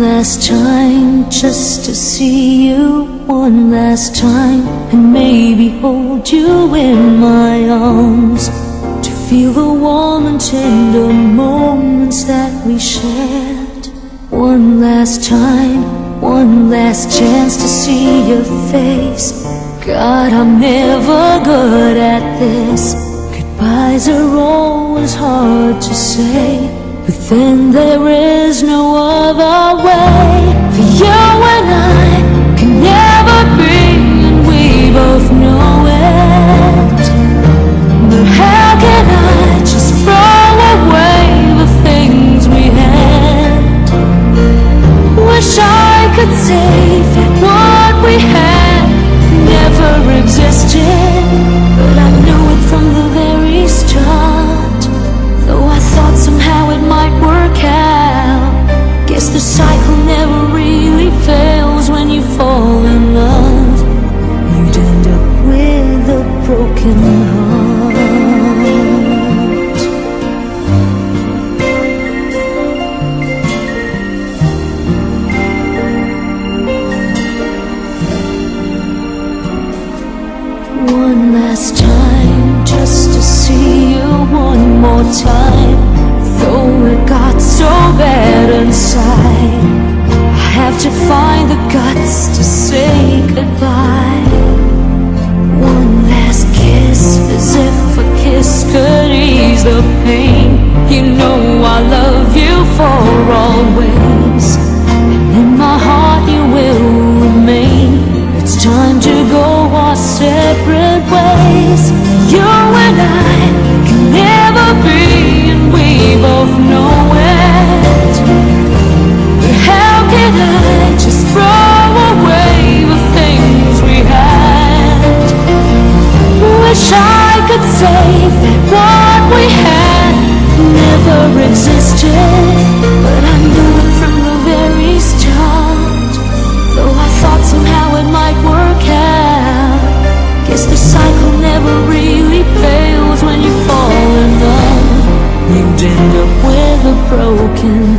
last time just to see you one last time and maybe hold you in my arms to feel the warm and tender moments that we shared. One last time one last chance to see your face. God i'm never good at this. Goodbyes are always hard to say but then there is no other way for you the cycle never really fails when you fall in love. You'd end up with a broken heart. One last time, just to see you one more time. Though it got so bad inside, I have to find the guts to say goodbye. One last kiss, as if a kiss could ease the pain. You know I love you for always, Ever existed But I knew it from the very start Though I thought somehow it might work out. Guess the cycle never really fails when you fall in love. You'd end up with a broken